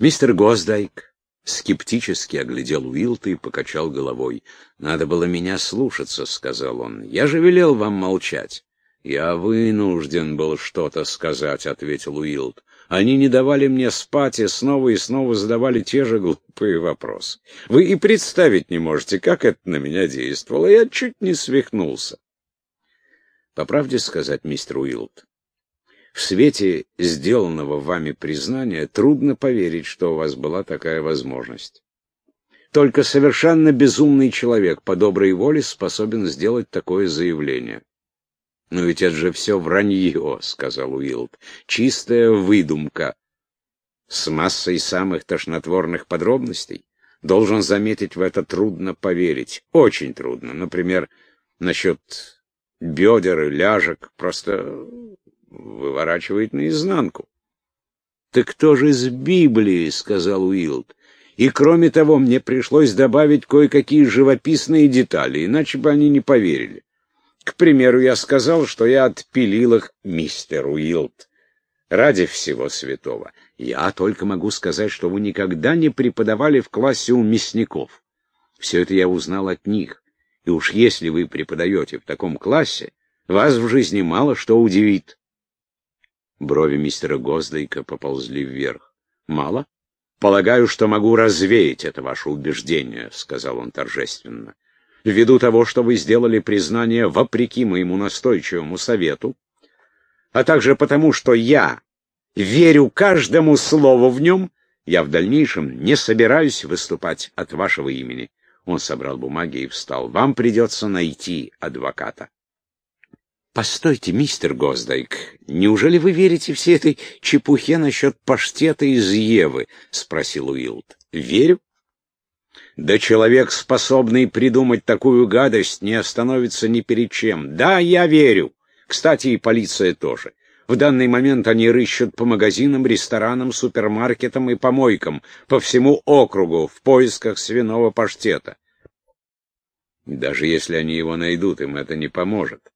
Мистер Госдайк скептически оглядел Уилта и покачал головой. «Надо было меня слушаться», — сказал он. «Я же велел вам молчать». «Я вынужден был что-то сказать», — ответил Уилд. «Они не давали мне спать и снова и снова задавали те же глупые вопросы. Вы и представить не можете, как это на меня действовало. Я чуть не свихнулся». По правде сказать, мистер Уилд, в свете сделанного вами признания трудно поверить, что у вас была такая возможность. Только совершенно безумный человек по доброй воле способен сделать такое заявление. «Но ведь это же все вранье», — сказал Уилд. «Чистая выдумка. С массой самых тошнотворных подробностей. Должен заметить, в это трудно поверить. Очень трудно. Например, насчет бедер и ляжек. Просто выворачивает наизнанку». «Так кто же из Библии?» — сказал Уилд. «И кроме того, мне пришлось добавить кое-какие живописные детали, иначе бы они не поверили. К примеру, я сказал, что я отпилил их мистер Уилд. Ради всего святого. Я только могу сказать, что вы никогда не преподавали в классе у мясников. Все это я узнал от них. И уж если вы преподаете в таком классе, вас в жизни мало что удивит. Брови мистера Гоздайка поползли вверх. «Мало? Полагаю, что могу развеять это ваше убеждение», — сказал он торжественно ввиду того, что вы сделали признание вопреки моему настойчивому совету, а также потому, что я верю каждому слову в нем, я в дальнейшем не собираюсь выступать от вашего имени. Он собрал бумаги и встал. Вам придется найти адвоката. Постойте, мистер Гоздайк, неужели вы верите всей этой чепухе насчет паштета из Евы? спросил Уилд. Верю. Да человек, способный придумать такую гадость, не остановится ни перед чем. Да, я верю. Кстати, и полиция тоже. В данный момент они рыщут по магазинам, ресторанам, супермаркетам и помойкам по всему округу в поисках свиного паштета. Даже если они его найдут, им это не поможет.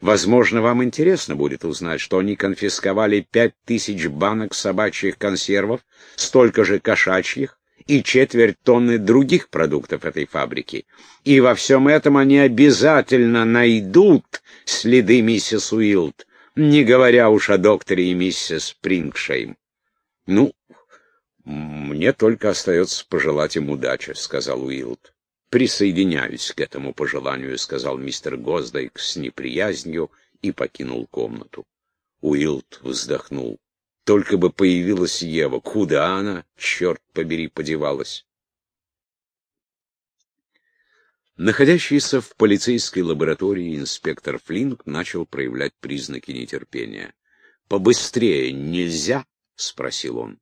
Возможно, вам интересно будет узнать, что они конфисковали пять тысяч банок собачьих консервов, столько же кошачьих, и четверть тонны других продуктов этой фабрики. И во всем этом они обязательно найдут следы миссис Уилд, не говоря уж о докторе и миссис Спрингшейм. Ну, мне только остается пожелать им удачи, сказал Уилд. Присоединяюсь к этому пожеланию, сказал мистер Гоздайк с неприязнью и покинул комнату. Уилд вздохнул. Только бы появилась Ева. Куда она, черт побери, подевалась? Находящийся в полицейской лаборатории инспектор Флинк начал проявлять признаки нетерпения. «Побыстрее нельзя?» — спросил он.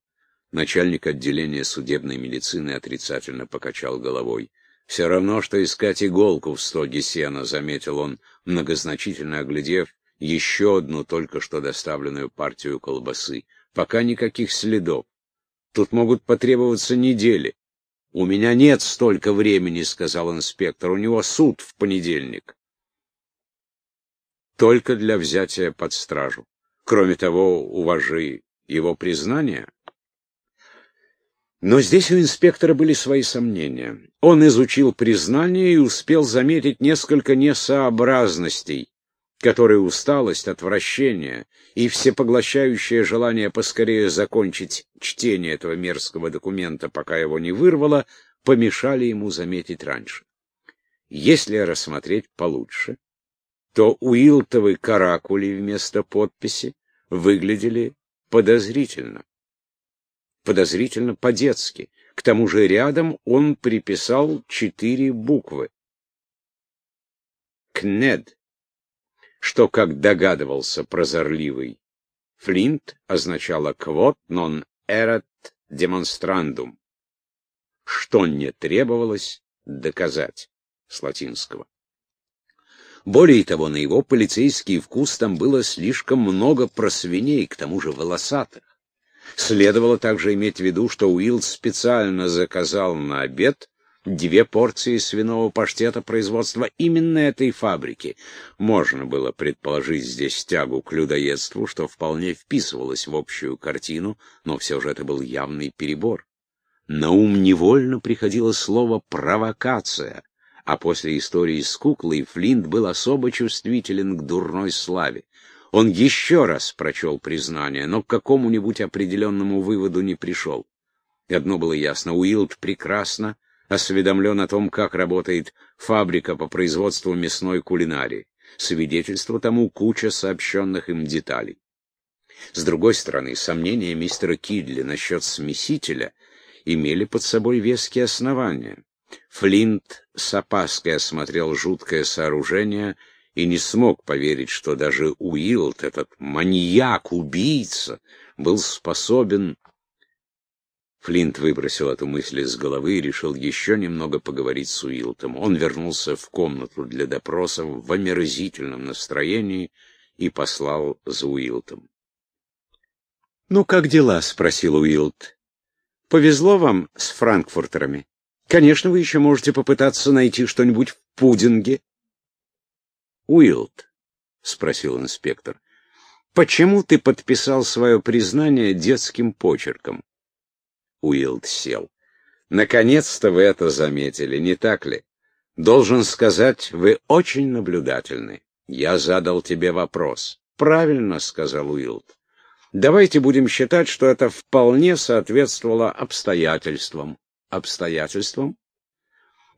Начальник отделения судебной медицины отрицательно покачал головой. «Все равно, что искать иголку в стоге сена», — заметил он, многозначительно оглядев еще одну только что доставленную партию колбасы. Пока никаких следов. Тут могут потребоваться недели. «У меня нет столько времени», — сказал инспектор. «У него суд в понедельник». «Только для взятия под стражу. Кроме того, у вас же его признание». Но здесь у инспектора были свои сомнения. Он изучил признание и успел заметить несколько несообразностей, которые усталость, отвращение и всепоглощающее желание поскорее закончить чтение этого мерзкого документа, пока его не вырвало, помешали ему заметить раньше. Если рассмотреть получше, то уилтовы каракули вместо подписи выглядели подозрительно. Подозрительно по-детски. К тому же рядом он приписал четыре буквы. КНЕД что, как догадывался прозорливый, Флинт означало «quod non erat demonstrandum», что не требовалось доказать с латинского. Более того, на его полицейский вкус там было слишком много просвиней, к тому же волосатых. Следовало также иметь в виду, что Уилл специально заказал на обед две порции свиного паштета производства именно этой фабрики. Можно было предположить здесь тягу к людоедству, что вполне вписывалось в общую картину, но все же это был явный перебор. На ум невольно приходило слово «провокация», а после истории с куклой Флинт был особо чувствителен к дурной славе. Он еще раз прочел признание, но к какому-нибудь определенному выводу не пришел. И одно было ясно, Уилд прекрасно осведомлен о том, как работает фабрика по производству мясной кулинарии. Свидетельство тому куча сообщенных им деталей. С другой стороны, сомнения мистера Кидли насчет смесителя имели под собой веские основания. Флинт с опаской осмотрел жуткое сооружение и не смог поверить, что даже Уилд, этот маньяк-убийца, был способен... Флинт выбросил эту мысль из головы и решил еще немного поговорить с Уилтом. Он вернулся в комнату для допросов в омерзительном настроении и послал за Уилтом. «Ну, как дела?» — спросил Уилт. «Повезло вам с франкфуртерами? Конечно, вы еще можете попытаться найти что-нибудь в пудинге». «Уилд», — спросил инспектор, — «почему ты подписал свое признание детским почерком?» Уилд сел. «Наконец-то вы это заметили, не так ли? Должен сказать, вы очень наблюдательны. Я задал тебе вопрос». «Правильно», — сказал Уилд. «Давайте будем считать, что это вполне соответствовало обстоятельствам». «Обстоятельствам?»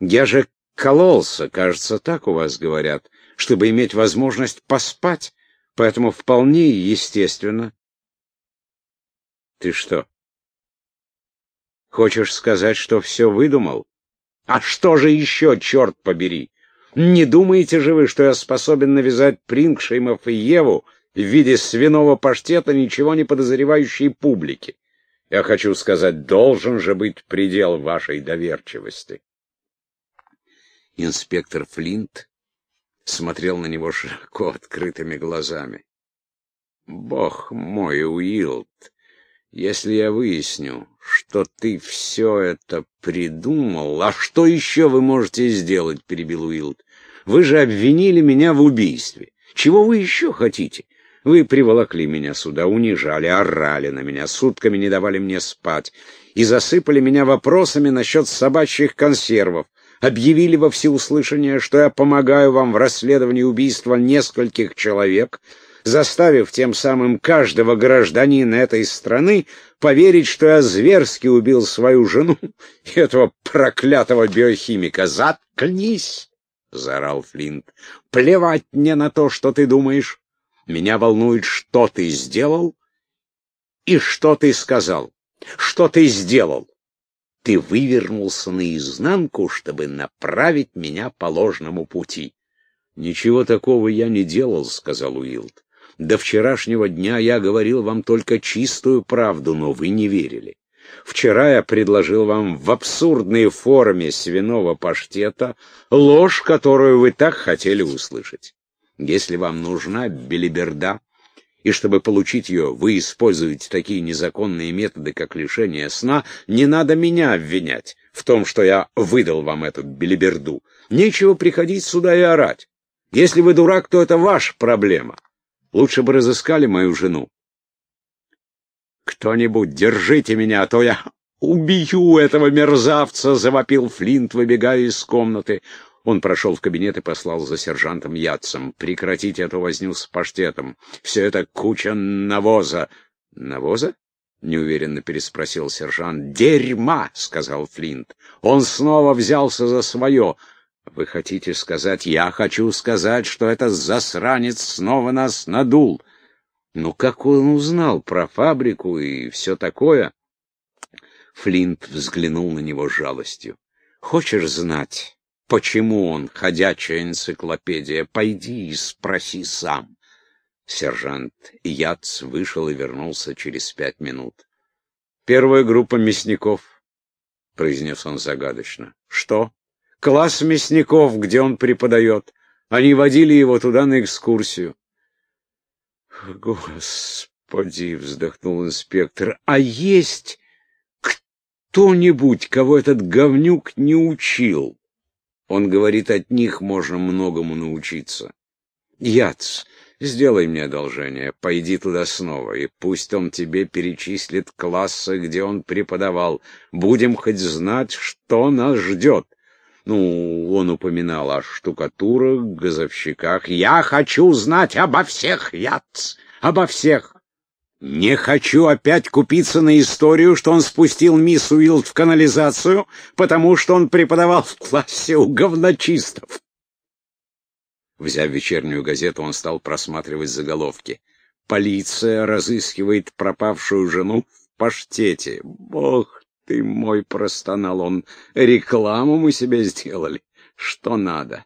«Я же кололся, кажется, так у вас говорят» чтобы иметь возможность поспать, поэтому вполне естественно. Ты что, хочешь сказать, что все выдумал? А что же еще, черт побери? Не думаете же вы, что я способен навязать Прингшеймов и Еву в виде свиного паштета ничего не подозревающей публики? Я хочу сказать, должен же быть предел вашей доверчивости. Инспектор Флинт смотрел на него широко открытыми глазами. «Бог мой, Уилд, если я выясню, что ты все это придумал, а что еще вы можете сделать?» — перебил Уилд. «Вы же обвинили меня в убийстве. Чего вы еще хотите? Вы приволокли меня сюда, унижали, орали на меня, сутками не давали мне спать и засыпали меня вопросами насчет собачьих консервов объявили во всеуслышание, что я помогаю вам в расследовании убийства нескольких человек, заставив тем самым каждого гражданина этой страны поверить, что я зверски убил свою жену и этого проклятого биохимика. «Заткнись!» — заорал Флинт. «Плевать мне на то, что ты думаешь. Меня волнует, что ты сделал и что ты сказал. Что ты сделал? Ты вывернулся наизнанку, чтобы направить меня по ложному пути. Ничего такого я не делал, сказал Уилд. До вчерашнего дня я говорил вам только чистую правду, но вы не верили. Вчера я предложил вам в абсурдной форме свиного паштета ложь, которую вы так хотели услышать. Если вам нужна белиберда, и чтобы получить ее, вы используете такие незаконные методы, как лишение сна, не надо меня обвинять в том, что я выдал вам эту белиберду. Нечего приходить сюда и орать. Если вы дурак, то это ваша проблема. Лучше бы разыскали мою жену. «Кто-нибудь, держите меня, а то я убью этого мерзавца!» — завопил Флинт, выбегая из комнаты. Он прошел в кабинет и послал за сержантом Ятцем. «Прекратите эту возню с паштетом. Все это куча навоза». «Навоза?» — неуверенно переспросил сержант. «Дерьма!» — сказал Флинт. «Он снова взялся за свое». «Вы хотите сказать...» «Я хочу сказать, что этот засранец снова нас надул». «Ну как он узнал про фабрику и все такое?» Флинт взглянул на него с жалостью. «Хочешь знать?» Почему он ходячая энциклопедия? Пойди и спроси сам. Сержант Яц вышел и вернулся через пять минут. «Первая группа мясников», — произнес он загадочно. «Что? Класс мясников, где он преподает. Они водили его туда на экскурсию». «Господи!» — вздохнул инспектор. «А есть кто-нибудь, кого этот говнюк не учил?» Он говорит, от них можно многому научиться. Яц, Сделай мне одолжение, пойди туда снова, и пусть он тебе перечислит классы, где он преподавал. Будем хоть знать, что нас ждет. Ну, он упоминал о штукатурах, газовщиках. Я хочу знать обо всех, Яц, обо всех. Не хочу опять купиться на историю, что он спустил мисс Уилд в канализацию, потому что он преподавал в классе у говночистов. Взяв вечернюю газету, он стал просматривать заголовки. «Полиция разыскивает пропавшую жену в паштете». «Бог ты мой!» — простонал он. «Рекламу мы себе сделали. Что надо?»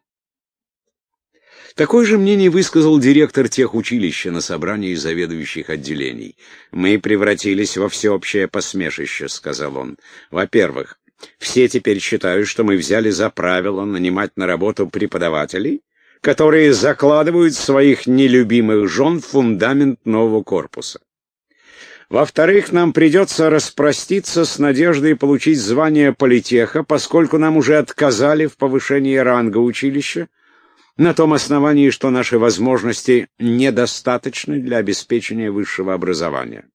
Такое же мнение высказал директор тех училища на собрании заведующих отделений. «Мы превратились во всеобщее посмешище», — сказал он. «Во-первых, все теперь считают, что мы взяли за правило нанимать на работу преподавателей, которые закладывают своих нелюбимых жен в фундамент нового корпуса. Во-вторых, нам придется распроститься с надеждой получить звание политеха, поскольку нам уже отказали в повышении ранга училища, на том основании, что наши возможности недостаточны для обеспечения высшего образования.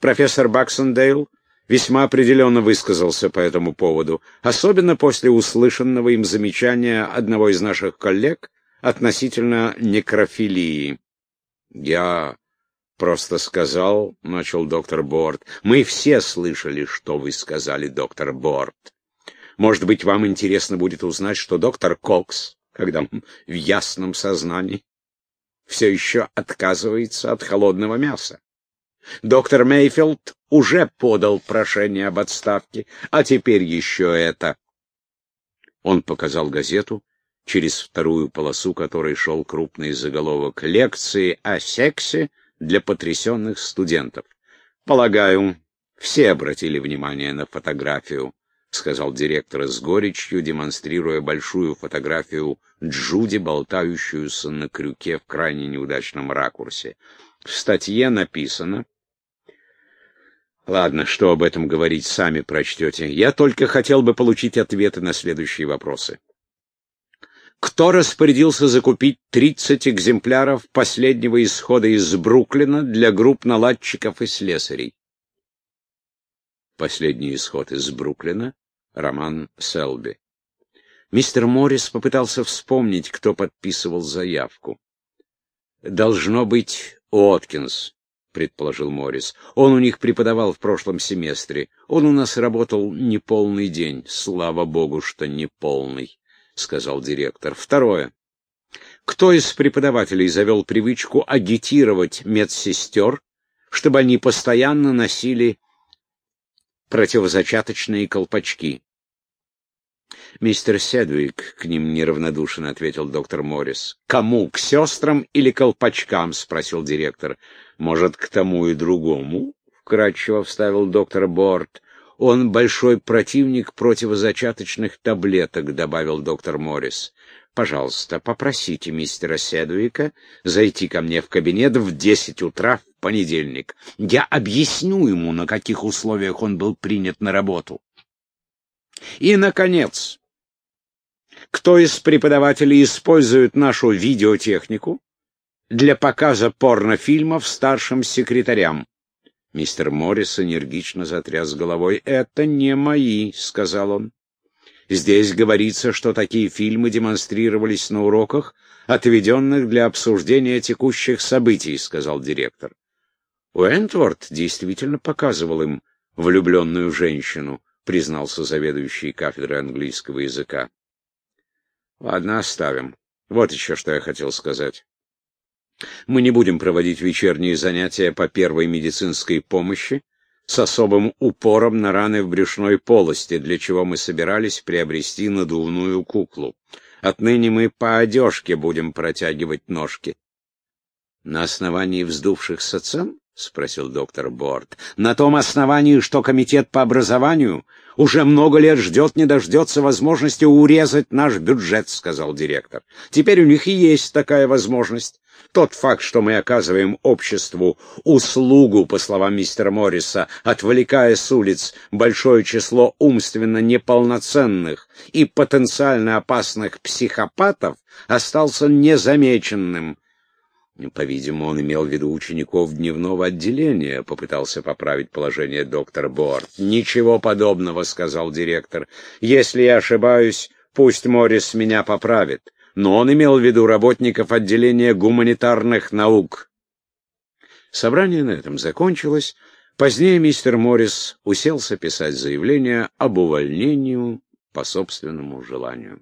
Профессор Баксендейл весьма определенно высказался по этому поводу, особенно после услышанного им замечания одного из наших коллег относительно некрофилии. «Я просто сказал», — начал доктор Борт, — «мы все слышали, что вы сказали, доктор Борт. Может быть, вам интересно будет узнать, что доктор Кокс когда в ясном сознании все еще отказывается от холодного мяса. Доктор Мейфилд уже подал прошение об отставке, а теперь еще это. Он показал газету, через вторую полосу которой шел крупный заголовок «Лекции о сексе для потрясенных студентов». Полагаю, все обратили внимание на фотографию — сказал директор с горечью, демонстрируя большую фотографию Джуди, болтающуюся на крюке в крайне неудачном ракурсе. В статье написано... Ладно, что об этом говорить, сами прочтете. Я только хотел бы получить ответы на следующие вопросы. Кто распорядился закупить 30 экземпляров последнего исхода из Бруклина для групп наладчиков и слесарей? Последний исход из Бруклина Роман Селби. Мистер Моррис попытался вспомнить, кто подписывал заявку. «Должно быть Уоткинс», — предположил Моррис. «Он у них преподавал в прошлом семестре. Он у нас работал не полный день. Слава богу, что не полный», — сказал директор. «Второе. Кто из преподавателей завел привычку агитировать медсестер, чтобы они постоянно носили противозачаточные колпачки. «Мистер Седвик к ним неравнодушно», — ответил доктор Моррис. «Кому, к сестрам или колпачкам?» — спросил директор. «Может, к тому и другому?» — вкратчиво вставил доктор Борт. «Он большой противник противозачаточных таблеток», — добавил доктор Моррис. «Пожалуйста, попросите мистера Седуика зайти ко мне в кабинет в десять утра в понедельник. Я объясню ему, на каких условиях он был принят на работу». И, наконец, кто из преподавателей использует нашу видеотехнику для показа порнофильмов старшим секретарям? Мистер Моррис энергично затряс головой. «Это не мои», — сказал он. «Здесь говорится, что такие фильмы демонстрировались на уроках, отведенных для обсуждения текущих событий», — сказал директор. Уэнтворд действительно показывал им влюбленную женщину, признался заведующий кафедрой английского языка. Ладно, оставим. Вот еще что я хотел сказать. Мы не будем проводить вечерние занятия по первой медицинской помощи с особым упором на раны в брюшной полости, для чего мы собирались приобрести надувную куклу. Отныне мы по одежке будем протягивать ножки. На основании вздувшихся цен? — спросил доктор Борт. — На том основании, что комитет по образованию уже много лет ждет, не дождется возможности урезать наш бюджет, — сказал директор. Теперь у них и есть такая возможность. Тот факт, что мы оказываем обществу услугу, по словам мистера Морриса, отвлекая с улиц большое число умственно неполноценных и потенциально опасных психопатов, остался незамеченным. По-видимому, он имел в виду учеников дневного отделения, попытался поправить положение доктор Борт. «Ничего подобного», — сказал директор. «Если я ошибаюсь, пусть Моррис меня поправит. Но он имел в виду работников отделения гуманитарных наук». Собрание на этом закончилось. Позднее мистер Моррис уселся писать заявление об увольнении по собственному желанию.